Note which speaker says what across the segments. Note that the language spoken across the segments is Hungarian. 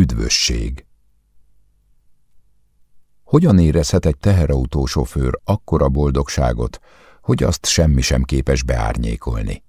Speaker 1: Üdvösség. Hogyan érezhet egy teherautósofőr akkora boldogságot, hogy azt semmi sem képes beárnyékolni?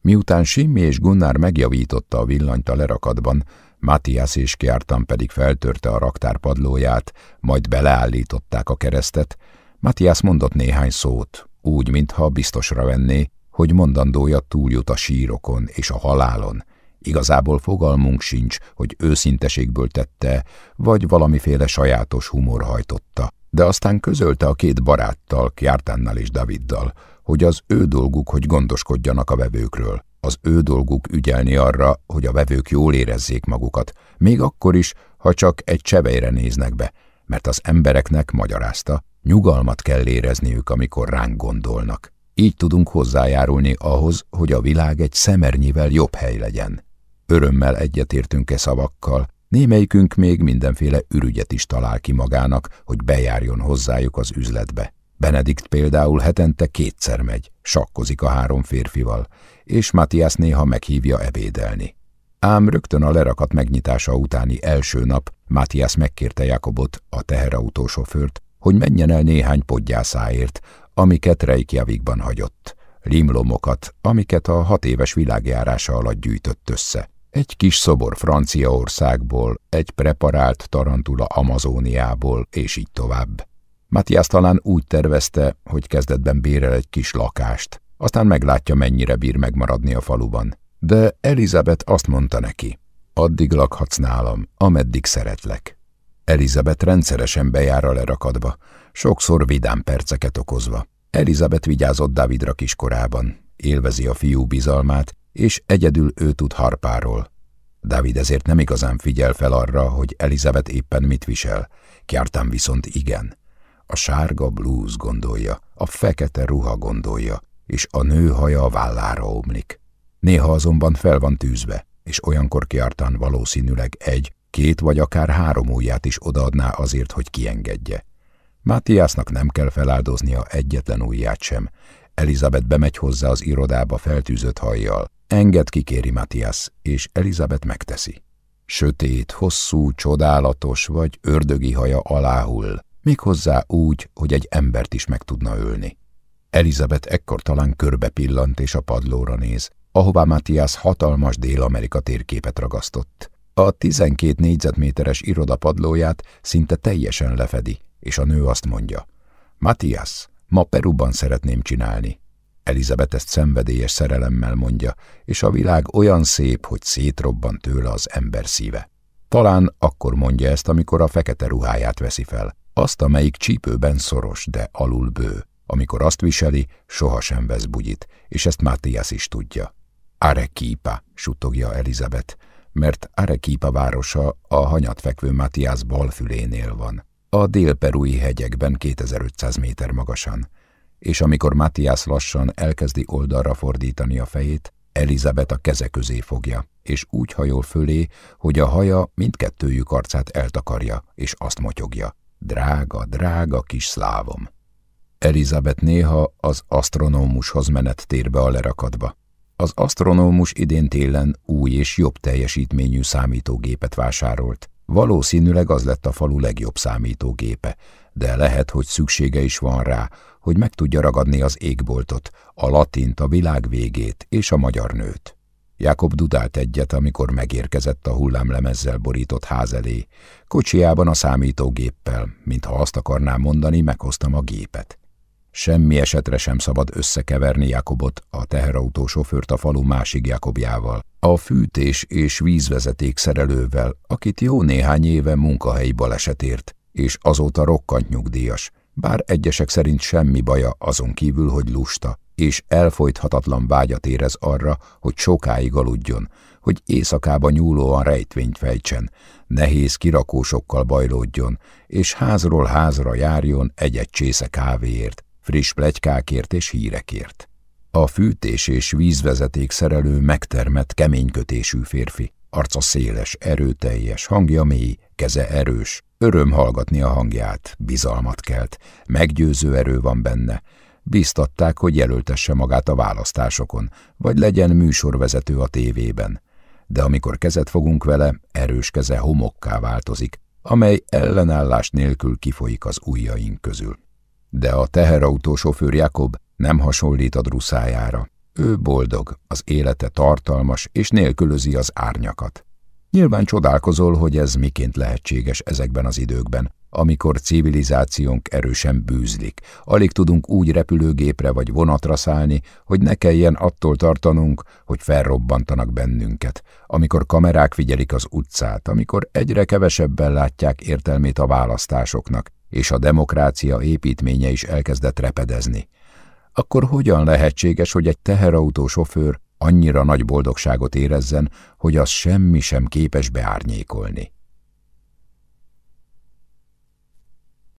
Speaker 1: Miután Simmi és Gunnar megjavította a villanyt a lerakatban, Matthias és Kjartan pedig feltörte a raktár padlóját, majd beleállították a keresztet, Matthias mondott néhány szót, úgy, mintha biztosra venné, hogy mondandója túljut a sírokon és a halálon, Igazából fogalmunk sincs, hogy őszinteségből tette, vagy valamiféle sajátos humor hajtotta. De aztán közölte a két baráttal, Kjártánnal és Daviddal, hogy az ő dolguk, hogy gondoskodjanak a vevőkről. Az ő dolguk ügyelni arra, hogy a vevők jól érezzék magukat, még akkor is, ha csak egy csevejre néznek be, mert az embereknek, magyarázta, nyugalmat kell érezniük, amikor ránk gondolnak. Így tudunk hozzájárulni ahhoz, hogy a világ egy szemernyivel jobb hely legyen. Örömmel egyetértünk-e szavakkal, némelyikünk még mindenféle ürügyet is talál ki magának, hogy bejárjon hozzájuk az üzletbe. Benedikt például hetente kétszer megy, sakkozik a három férfival, és Matthias néha meghívja ebédelni. Ám rögtön a lerakat megnyitása utáni első nap Matthias megkérte Jakobot, a teherautósofőrt, hogy menjen el néhány podgyászáért, amiket Reykjavikban hagyott, limlomokat, amiket a hat éves világjárása alatt gyűjtött össze. Egy kis szobor Franciaországból, egy preparált tarantula Amazóniából, és így tovább. Matthias talán úgy tervezte, hogy kezdetben bérel egy kis lakást, aztán meglátja, mennyire bír megmaradni a faluban. De Elizabeth azt mondta neki, addig lakhatsz nálam, ameddig szeretlek. Elizabeth rendszeresen bejár a lerakadba, sokszor vidám perceket okozva. Elizabeth vigyázott Davidra kiskorában, élvezi a fiú bizalmát, és egyedül ő tud harpáról. David ezért nem igazán figyel fel arra, hogy Elizabeth éppen mit visel, Kjartán viszont igen. A sárga blúz gondolja, a fekete ruha gondolja, és a nő haja a vállára omlik. Néha azonban fel van tűzve, és olyankor Kjartán valószínűleg egy, két vagy akár három ujját is odaadná azért, hogy kiengedje. Mátiásnak nem kell feláldoznia egyetlen ujját sem. Elizabeth bemegy hozzá az irodába feltűzött hajjal, Enged kikéri Matthias, és Elizabeth megteszi. Sötét, hosszú, csodálatos vagy ördögi haja aláhull, méghozzá úgy, hogy egy embert is meg tudna ölni. Elizabeth ekkor talán körbe pillant és a padlóra néz, ahová Matthias hatalmas Dél-Amerika térképet ragasztott. A 12 négyzetméteres irodapadlóját szinte teljesen lefedi, és a nő azt mondja, Matthias, ma Peruban szeretném csinálni, Elizabeth ezt szenvedélyes szerelemmel mondja, és a világ olyan szép, hogy szétrobban tőle az ember szíve. Talán akkor mondja ezt, amikor a fekete ruháját veszi fel, azt, amelyik csípőben szoros, de alul bő. Amikor azt viseli, sohasem vesz bugyit, és ezt Matthias is tudja. Arequipa, suttogja Elizabeth, mert Arequipa városa a hanyatfekvő Matthias balfülénél van. A délperui hegyekben 2500 méter magasan és amikor Matthias lassan elkezdi oldalra fordítani a fejét, Elizabeth a keze közé fogja, és úgy hajol fölé, hogy a haja mindkettőjük arcát eltakarja, és azt motyogja. Drága, drága kis szlávom. Elizabeth néha az asztronómushoz menet térbe a lerakadba. Az asztronómus idén télen új és jobb teljesítményű számítógépet vásárolt. Valószínűleg az lett a falu legjobb számítógépe, de lehet, hogy szüksége is van rá, hogy meg tudja ragadni az égboltot, a latint, a világ végét és a magyar nőt. Jakob dudált egyet, amikor megérkezett a hullámlemezzel borított ház elé. Kocsiában a számítógéppel, mintha azt akarná mondani, meghoztam a gépet. Semmi esetre sem szabad összekeverni Jakobot, a teherautó sofőrt a falu másik Jakobjával, a fűtés és vízvezeték szerelővel, akit jó néhány éve munkahelyi balesetért, és azóta rokkant nyugdíjas, bár egyesek szerint semmi baja azon kívül, hogy lusta, és elfolythatatlan vágyat érez arra, hogy sokáig aludjon, hogy éjszakába nyúlóan rejtvényt fejtsen, nehéz kirakósokkal bajlódjon, és házról házra járjon egy-egy csésze kávéért, friss plegykákért és hírekért. A fűtés és vízvezeték szerelő megtermett keménykötésű férfi, arca széles, erőteljes, hangja mély, keze erős, öröm hallgatni a hangját, bizalmat kelt, meggyőző erő van benne. Bíztatták, hogy jelöltesse magát a választásokon, vagy legyen műsorvezető a tévében. de amikor kezet fogunk vele, erős keze homokká változik, amely ellenállás nélkül kifolyik az ujjaink közül. De a teherautó sofőr Jakob nem hasonlít a druszájára. Ő boldog, az élete tartalmas, és nélkülözi az árnyakat. Nyilván csodálkozol, hogy ez miként lehetséges ezekben az időkben, amikor civilizációnk erősen bűzlik. Alig tudunk úgy repülőgépre vagy vonatra szállni, hogy ne kelljen attól tartanunk, hogy felrobbantanak bennünket, amikor kamerák figyelik az utcát, amikor egyre kevesebben látják értelmét a választásoknak, és a demokrácia építménye is elkezdett repedezni. Akkor hogyan lehetséges, hogy egy teherautó sofőr annyira nagy boldogságot érezzen, hogy az semmi sem képes beárnyékolni?